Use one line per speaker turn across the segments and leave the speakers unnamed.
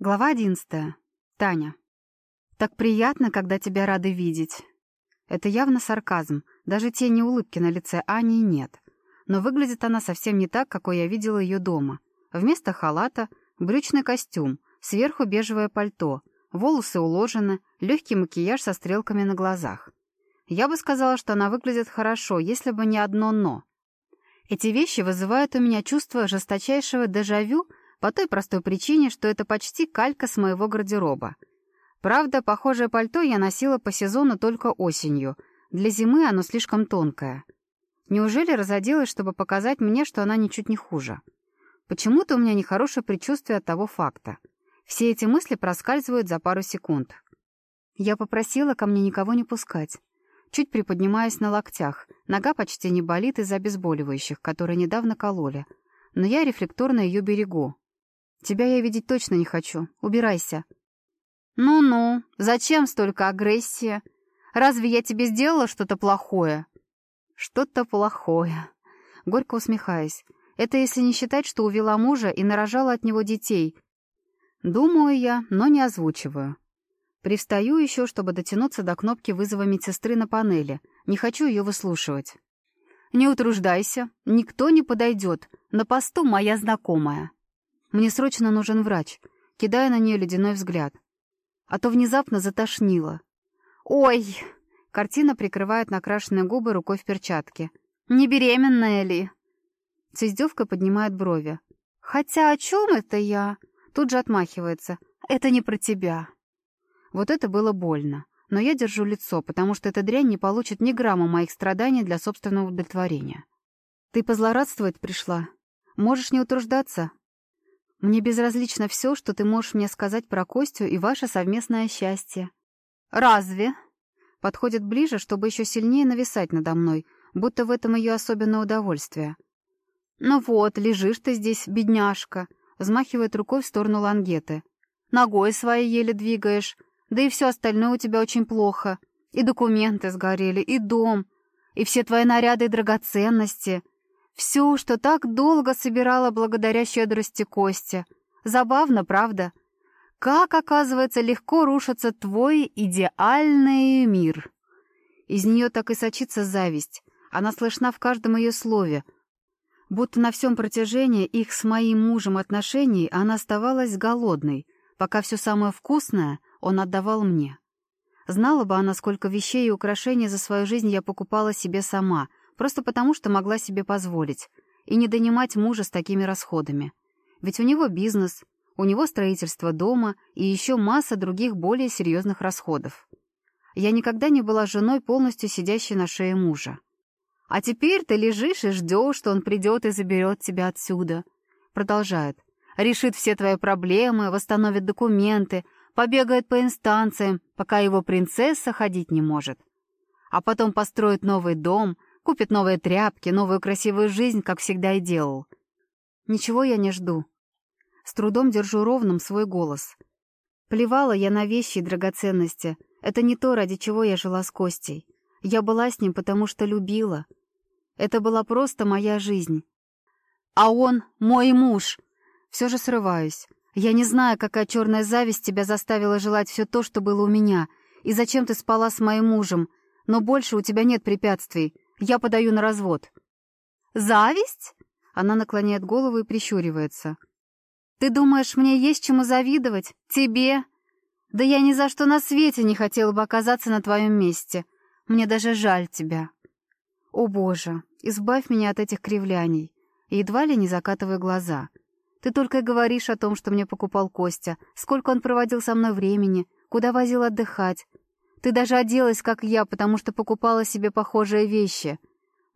Глава одиннадцатая. Таня. «Так приятно, когда тебя рады видеть». Это явно сарказм, даже тени улыбки на лице Ани нет. Но выглядит она совсем не так, какой я видела ее дома. Вместо халата — брючный костюм, сверху бежевое пальто, волосы уложены, легкий макияж со стрелками на глазах. Я бы сказала, что она выглядит хорошо, если бы не одно «но». Эти вещи вызывают у меня чувство жесточайшего дежавю — по той простой причине, что это почти калька с моего гардероба. Правда, похожее пальто я носила по сезону только осенью. Для зимы оно слишком тонкое. Неужели разоделась, чтобы показать мне, что она ничуть не хуже? Почему-то у меня нехорошее предчувствие от того факта. Все эти мысли проскальзывают за пару секунд. Я попросила ко мне никого не пускать. Чуть приподнимаясь на локтях, нога почти не болит из-за обезболивающих, которые недавно кололи. Но я рефлекторно ее берегу, Тебя я видеть точно не хочу. Убирайся». «Ну-ну, зачем столько агрессии? Разве я тебе сделала что-то плохое?» «Что-то плохое». Горько усмехаясь. «Это если не считать, что увела мужа и нарожала от него детей. Думаю я, но не озвучиваю. Привстаю еще, чтобы дотянуться до кнопки вызова медсестры на панели. Не хочу ее выслушивать. «Не утруждайся, никто не подойдет. На посту моя знакомая». Мне срочно нужен врач, кидая на нее ледяной взгляд. А то внезапно затошнило. «Ой!» — картина прикрывает накрашенные губы рукой в перчатке. «Не беременная ли?» Цездевка поднимает брови. «Хотя о чем это я?» Тут же отмахивается. «Это не про тебя». Вот это было больно. Но я держу лицо, потому что эта дрянь не получит ни грамма моих страданий для собственного удовлетворения. «Ты позлорадствовать пришла? Можешь не утруждаться, мне безразлично все, что ты можешь мне сказать про Костю и ваше совместное счастье». «Разве?» Подходит ближе, чтобы еще сильнее нависать надо мной, будто в этом ее особенное удовольствие. «Ну вот, лежишь ты здесь, бедняжка», — взмахивает рукой в сторону лангеты. «Ногой своей еле двигаешь, да и все остальное у тебя очень плохо. И документы сгорели, и дом, и все твои наряды и драгоценности. Все, что так долго собирала благодаря щедрости Костя. Забавно, правда? Как, оказывается, легко рушится твой идеальный мир. Из нее так и сочится зависть. Она слышна в каждом ее слове. Будто на всем протяжении их с моим мужем отношений она оставалась голодной, пока все самое вкусное он отдавал мне. Знала бы она, сколько вещей и украшений за свою жизнь я покупала себе сама — Просто потому, что могла себе позволить. И не донимать мужа с такими расходами. Ведь у него бизнес, у него строительство дома и еще масса других более серьезных расходов. Я никогда не была женой, полностью сидящей на шее мужа. А теперь ты лежишь и ждешь, что он придет и заберет тебя отсюда. Продолжает. Решит все твои проблемы, восстановит документы, побегает по инстанциям, пока его принцесса ходить не может. А потом построит новый дом — Купит новые тряпки, новую красивую жизнь, как всегда и делал. Ничего я не жду. С трудом держу ровным свой голос. Плевала я на вещи и драгоценности. Это не то, ради чего я жила с Костей. Я была с ним, потому что любила. Это была просто моя жизнь. А он — мой муж. Все же срываюсь. Я не знаю, какая черная зависть тебя заставила желать все то, что было у меня, и зачем ты спала с моим мужем, но больше у тебя нет препятствий. Я подаю на развод». «Зависть?» Она наклоняет голову и прищуривается. «Ты думаешь, мне есть чему завидовать? Тебе? Да я ни за что на свете не хотела бы оказаться на твоем месте. Мне даже жаль тебя». «О, Боже, избавь меня от этих кривляний». И едва ли не закатывая глаза. «Ты только говоришь о том, что мне покупал Костя, сколько он проводил со мной времени, куда возил отдыхать, ты даже оделась, как я, потому что покупала себе похожие вещи.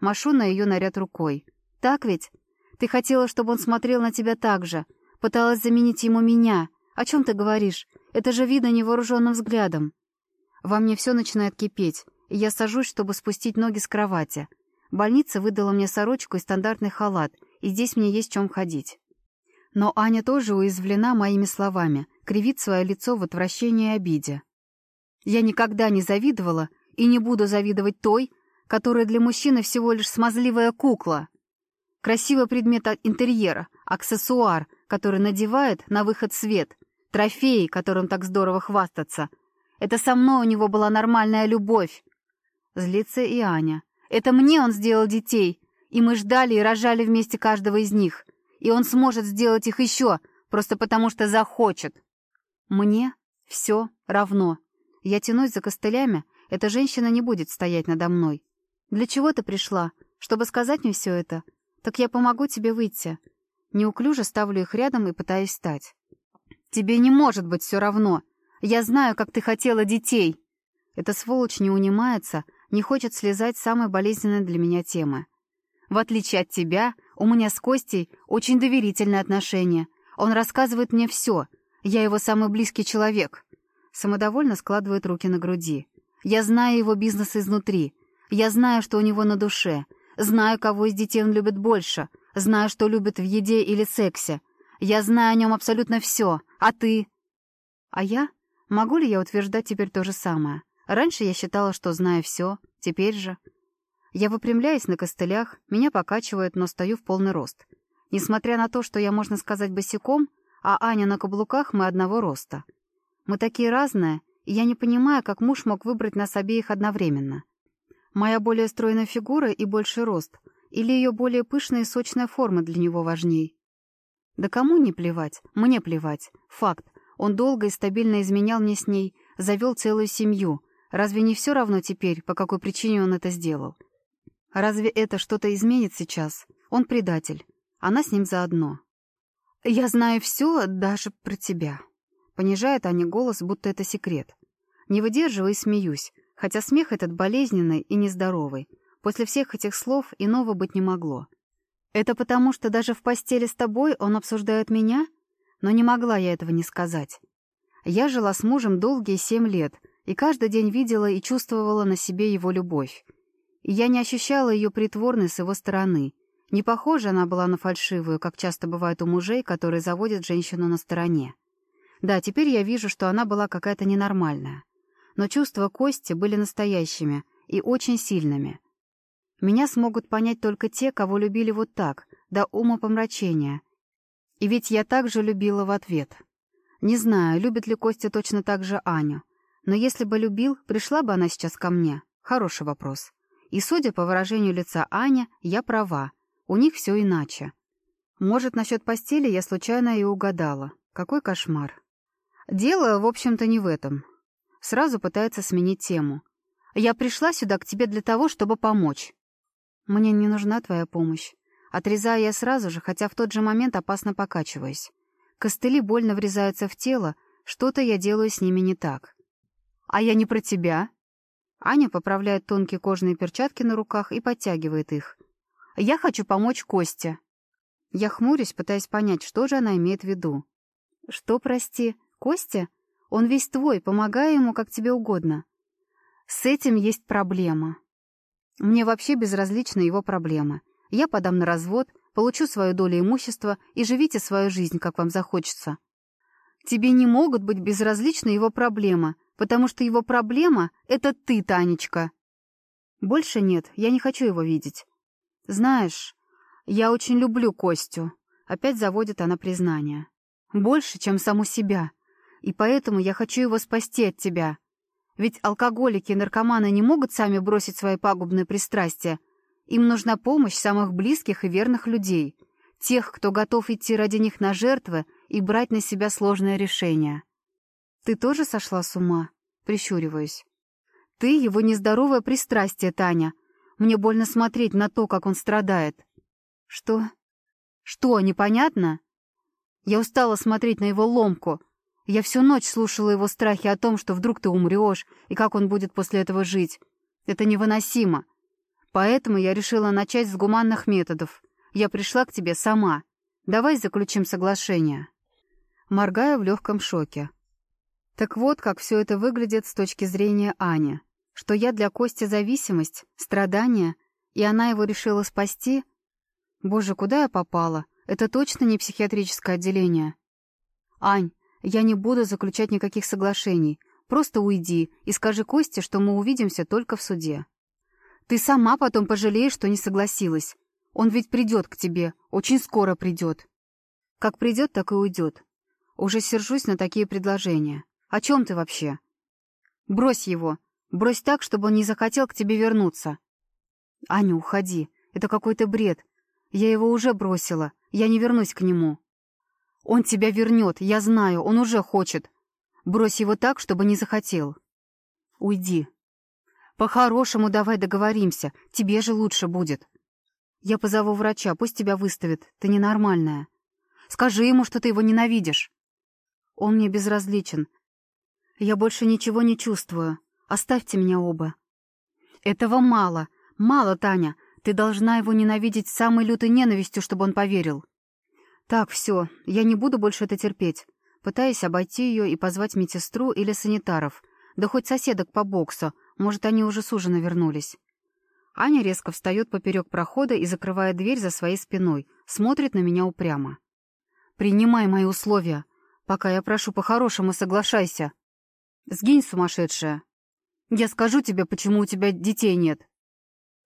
Машу на ее наряд рукой. Так ведь? Ты хотела, чтобы он смотрел на тебя так же. Пыталась заменить ему меня. О чем ты говоришь? Это же видно невооруженным взглядом. Во мне все начинает кипеть, и я сажусь, чтобы спустить ноги с кровати. Больница выдала мне сорочку и стандартный халат, и здесь мне есть чем ходить. Но Аня тоже уязвлена моими словами, кривит свое лицо в отвращении и обиде. Я никогда не завидовала и не буду завидовать той, которая для мужчины всего лишь смазливая кукла. Красивый предмет интерьера, аксессуар, который надевает на выход свет, Трофей, которым так здорово хвастаться. Это со мной у него была нормальная любовь. Злится и Аня. Это мне он сделал детей, и мы ждали и рожали вместе каждого из них. И он сможет сделать их еще, просто потому что захочет. Мне все равно. Я тянусь за костылями, эта женщина не будет стоять надо мной. Для чего ты пришла? Чтобы сказать мне все это? Так я помогу тебе выйти. Неуклюже ставлю их рядом и пытаюсь встать. Тебе не может быть все равно. Я знаю, как ты хотела детей. Эта сволочь не унимается, не хочет слезать с самой болезненной для меня темы. В отличие от тебя, у меня с Костей очень доверительные отношения. Он рассказывает мне все. Я его самый близкий человек. Самодовольно складывает руки на груди. Я знаю его бизнес изнутри. Я знаю, что у него на душе. Знаю, кого из детей он любит больше. Знаю, что любит в еде или сексе. Я знаю о нем абсолютно все. А ты? А я? Могу ли я утверждать теперь то же самое? Раньше я считала, что знаю все. Теперь же... Я выпрямляюсь на костылях, меня покачивает, но стою в полный рост. Несмотря на то, что я, можно сказать, босиком, а Аня на каблуках, мы одного роста. Мы такие разные, и я не понимаю, как муж мог выбрать нас обеих одновременно. Моя более стройная фигура и больший рост, или ее более пышная и сочная форма для него важней? Да кому не плевать? Мне плевать. Факт. Он долго и стабильно изменял мне с ней, завел целую семью. Разве не все равно теперь, по какой причине он это сделал? Разве это что-то изменит сейчас? Он предатель. Она с ним заодно. «Я знаю все, даже про тебя». Понижает Аня голос, будто это секрет. Не выдерживаю и смеюсь, хотя смех этот болезненный и нездоровый. После всех этих слов иного быть не могло. Это потому, что даже в постели с тобой он обсуждает меня? Но не могла я этого не сказать. Я жила с мужем долгие семь лет, и каждый день видела и чувствовала на себе его любовь. И я не ощущала ее притворной с его стороны. Не похожа она была на фальшивую, как часто бывает у мужей, которые заводят женщину на стороне. Да, теперь я вижу, что она была какая-то ненормальная. Но чувства Кости были настоящими и очень сильными. Меня смогут понять только те, кого любили вот так, до ума помрачения. И ведь я также любила в ответ. Не знаю, любит ли Костя точно так же Аню. Но если бы любил, пришла бы она сейчас ко мне? Хороший вопрос. И судя по выражению лица Аня, я права. У них все иначе. Может, насчет постели я случайно и угадала. Какой кошмар. Дело, в общем-то, не в этом. Сразу пытается сменить тему. Я пришла сюда к тебе для того, чтобы помочь. Мне не нужна твоя помощь. Отрезаю я сразу же, хотя в тот же момент опасно покачиваюсь. Костыли больно врезаются в тело, что-то я делаю с ними не так. А я не про тебя. Аня поправляет тонкие кожаные перчатки на руках и подтягивает их. Я хочу помочь Косте. Я хмурюсь, пытаясь понять, что же она имеет в виду. Что, прости? Костя? Он весь твой, помогай ему как тебе угодно. С этим есть проблема. Мне вообще безразличны его проблемы. Я подам на развод, получу свою долю имущества и живите свою жизнь, как вам захочется. Тебе не могут быть безразличны его проблемы, потому что его проблема — это ты, Танечка. Больше нет, я не хочу его видеть. Знаешь, я очень люблю Костю. Опять заводит она признание. Больше, чем саму себя и поэтому я хочу его спасти от тебя. Ведь алкоголики и наркоманы не могут сами бросить свои пагубные пристрастия. Им нужна помощь самых близких и верных людей, тех, кто готов идти ради них на жертвы и брать на себя сложные решения. Ты тоже сошла с ума? Прищуриваюсь. Ты его нездоровое пристрастие, Таня. Мне больно смотреть на то, как он страдает. Что? Что, непонятно? Я устала смотреть на его ломку — я всю ночь слушала его страхи о том, что вдруг ты умрешь, и как он будет после этого жить. Это невыносимо. Поэтому я решила начать с гуманных методов. Я пришла к тебе сама. Давай заключим соглашение. Моргаю в легком шоке. Так вот, как все это выглядит с точки зрения Ани. Что я для Кости зависимость, страдания, и она его решила спасти? Боже, куда я попала? Это точно не психиатрическое отделение. Ань, я не буду заключать никаких соглашений. Просто уйди и скажи Косте, что мы увидимся только в суде. Ты сама потом пожалеешь, что не согласилась. Он ведь придет к тебе, очень скоро придет. Как придет, так и уйдет. Уже сержусь на такие предложения. О чем ты вообще? Брось его. Брось так, чтобы он не захотел к тебе вернуться. Аня, уходи. Это какой-то бред. Я его уже бросила. Я не вернусь к нему. Он тебя вернет, я знаю, он уже хочет. Брось его так, чтобы не захотел. Уйди. По-хорошему давай договоримся, тебе же лучше будет. Я позову врача, пусть тебя выставит, ты ненормальная. Скажи ему, что ты его ненавидишь. Он мне безразличен. Я больше ничего не чувствую. Оставьте меня оба. Этого мало. Мало, Таня. Ты должна его ненавидеть самой лютой ненавистью, чтобы он поверил. Так, все, я не буду больше это терпеть. Пытаясь обойти ее и позвать медсестру или санитаров. Да хоть соседок по боксу. Может, они уже с ужина вернулись. Аня резко встает поперек прохода и, закрывая дверь за своей спиной, смотрит на меня упрямо. «Принимай мои условия. Пока я прошу по-хорошему, соглашайся. Сгинь, сумасшедшая. Я скажу тебе, почему у тебя детей нет.